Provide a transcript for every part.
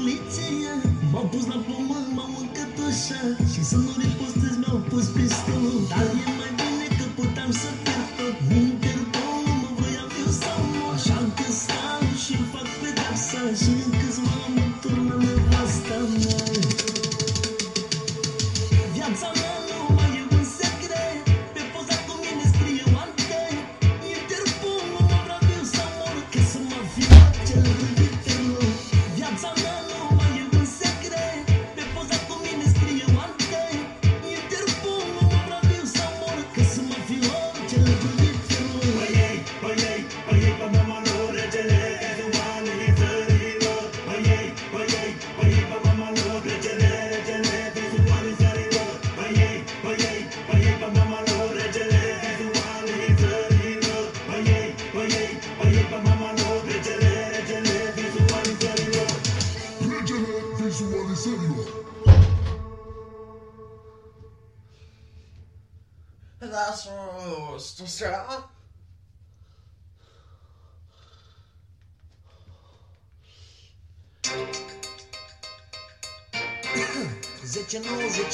poliția. M-au pus la pământ, m-au mâncat așa Și să mă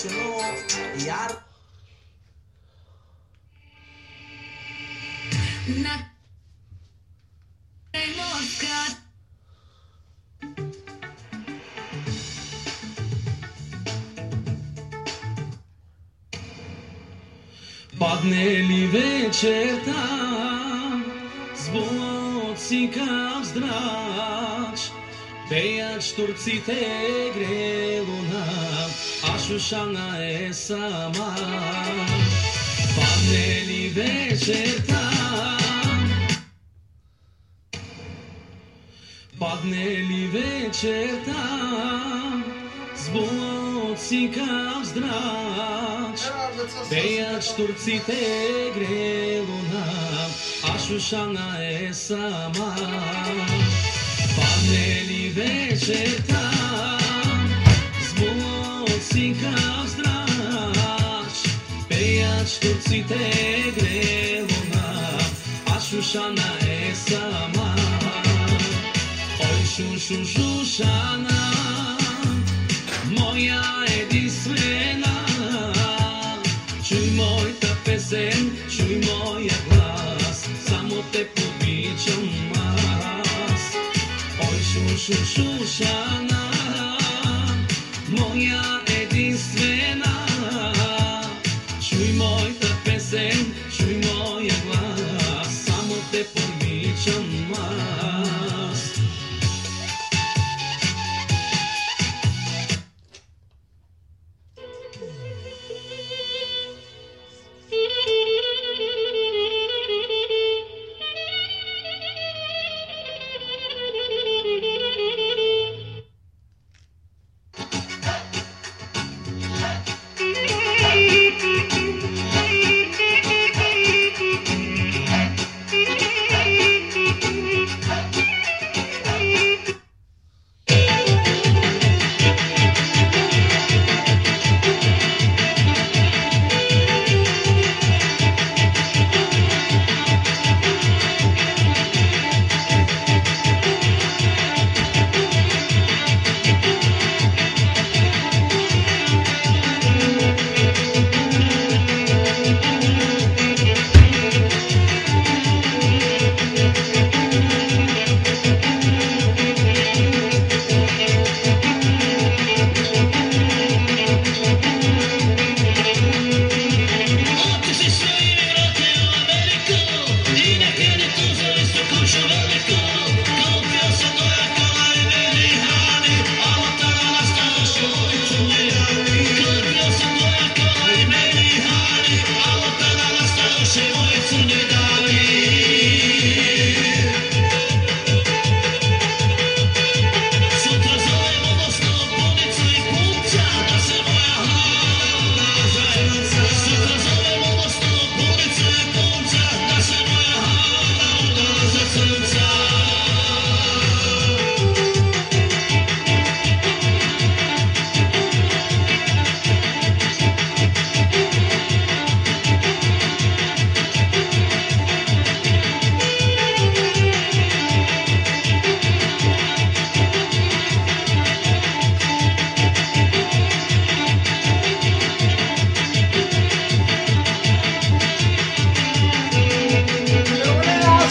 המקומות שלו, יער... Падне ли вечерта, звонот си кав здрач, пејач турците грело нас. Шушана е сама. Падне ли вечерта? Падне ли вечерта? С болоци кав здрач, Деят штурците грело нам, А Шушана е сама. Падне ли вечерта? Neka straż Peja sztuci te grevona A Šušana je sama Oj Šušu Šušana Moja jedinstvena Čuj moj ta pesen, čuj moja glas Samo te pobićam mas. Oj Šušu Šušana Moja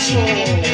special.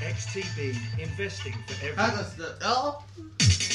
XTB investing for everyone. The.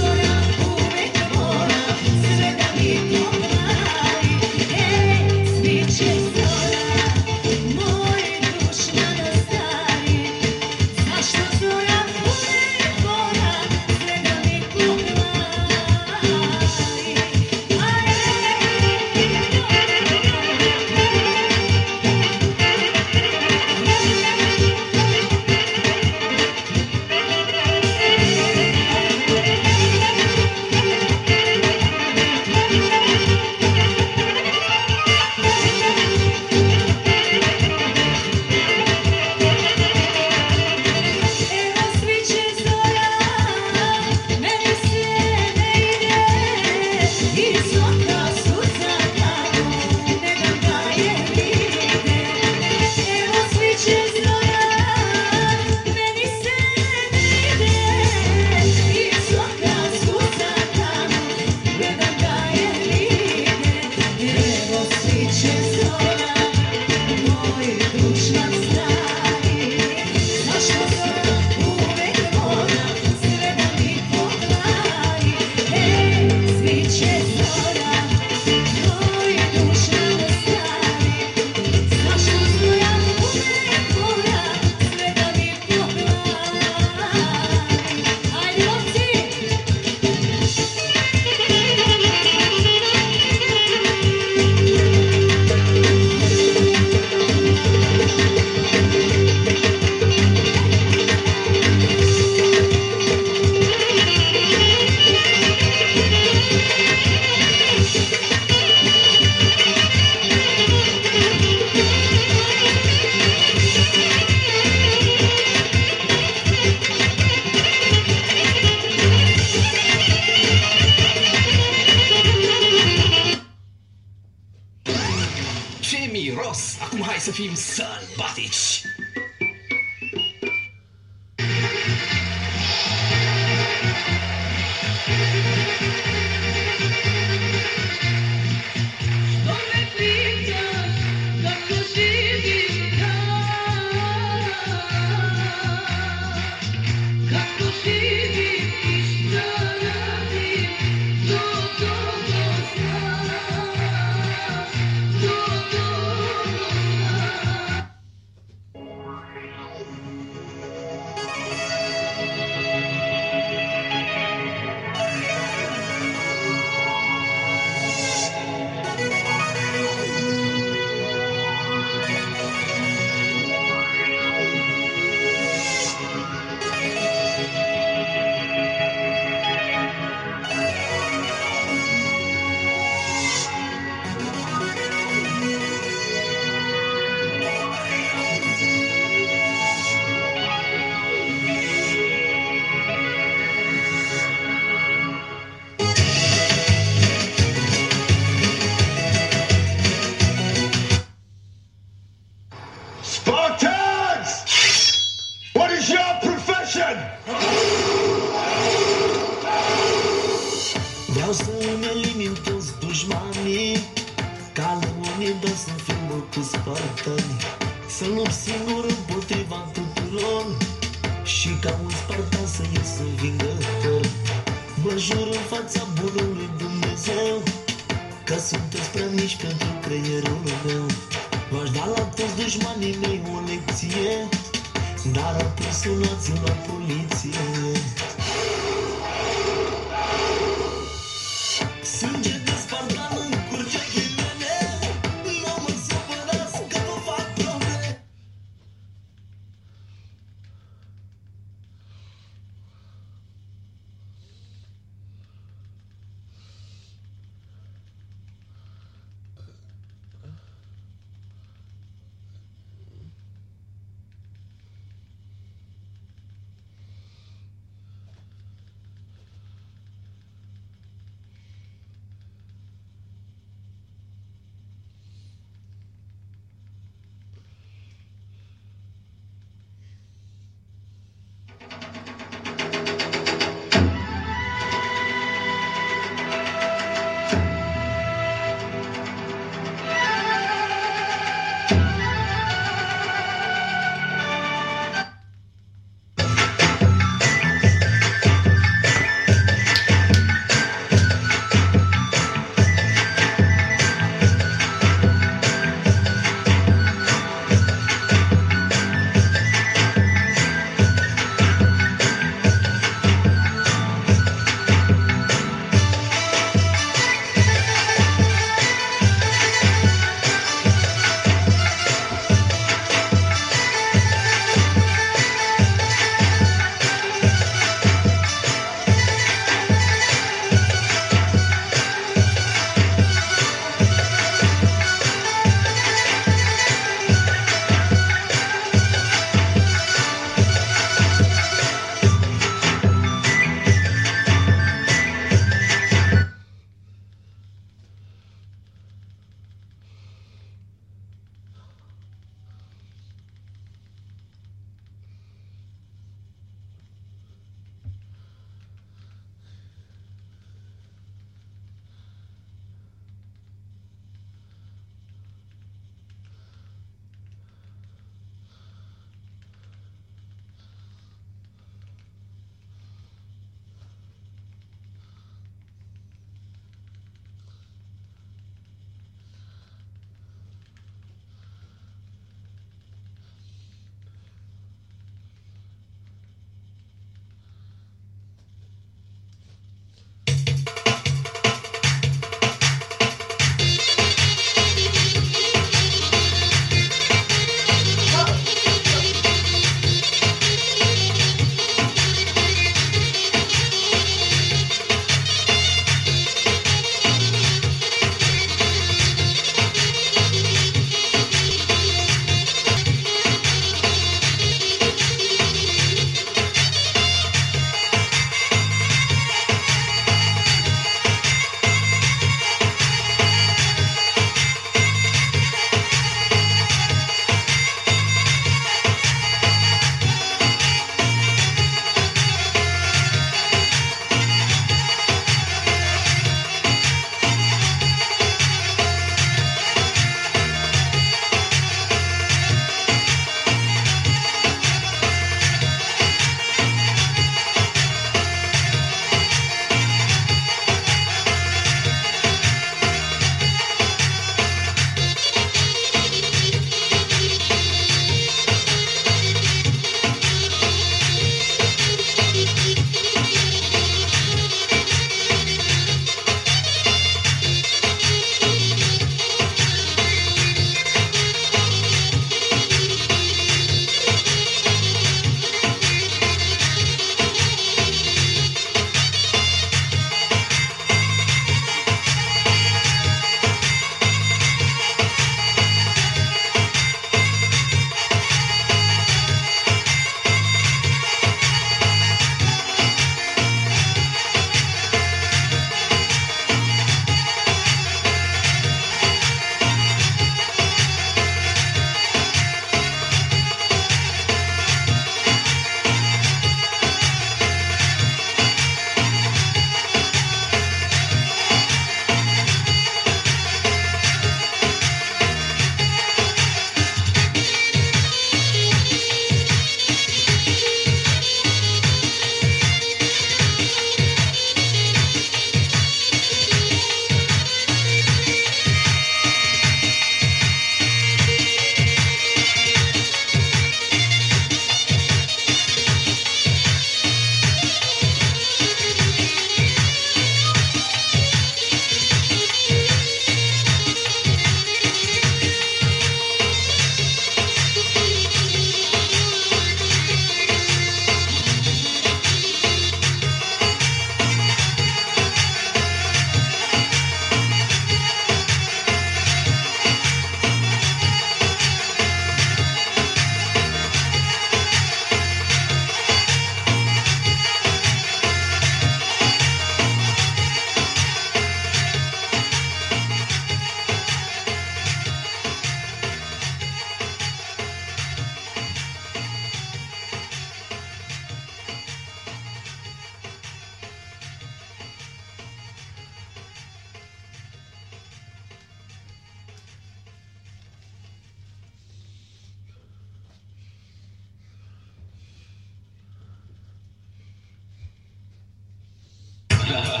Yeah.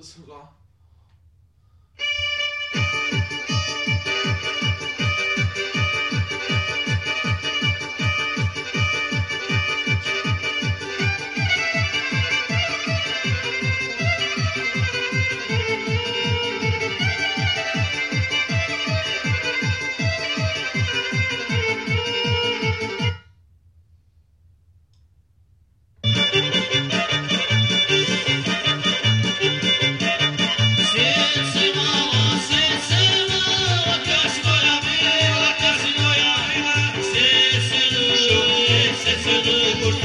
支持。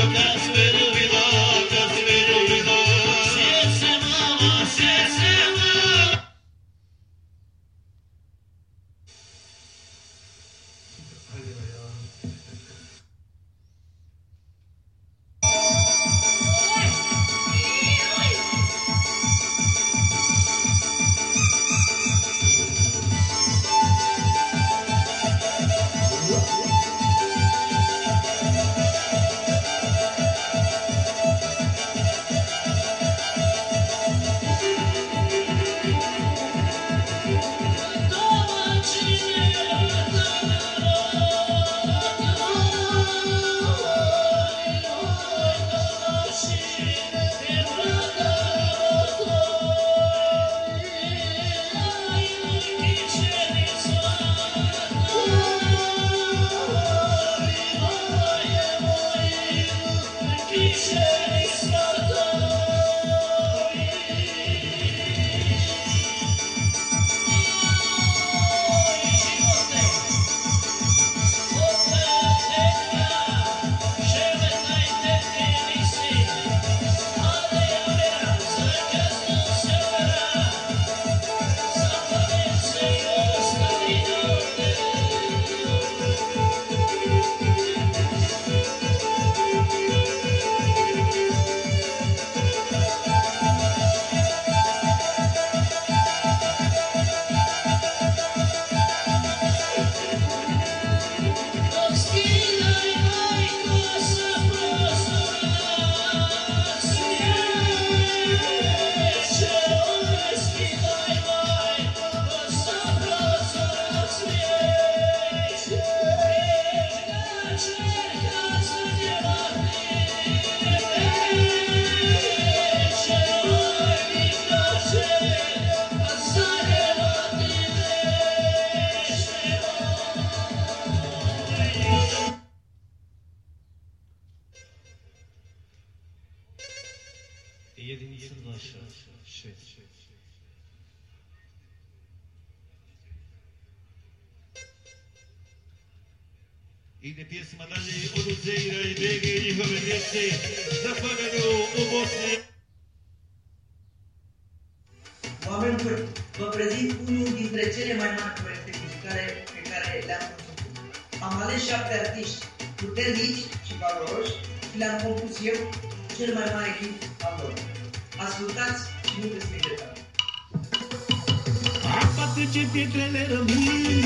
Podcast fac. Jedinci nasze. Shit. Ide pjesma dalje od Uzeira i Bege i njihove djece za Paganu u Bosni. Oameni buni, vă prezint unul dintre cele mai mari proiecte muzicale pe care le-am conceput. Am ales șapte artiști puternici și valoroși și le-am compus eu, cel mai mare hit al lor. Ascultați multe spigeta. Apa trece pietrele rămân,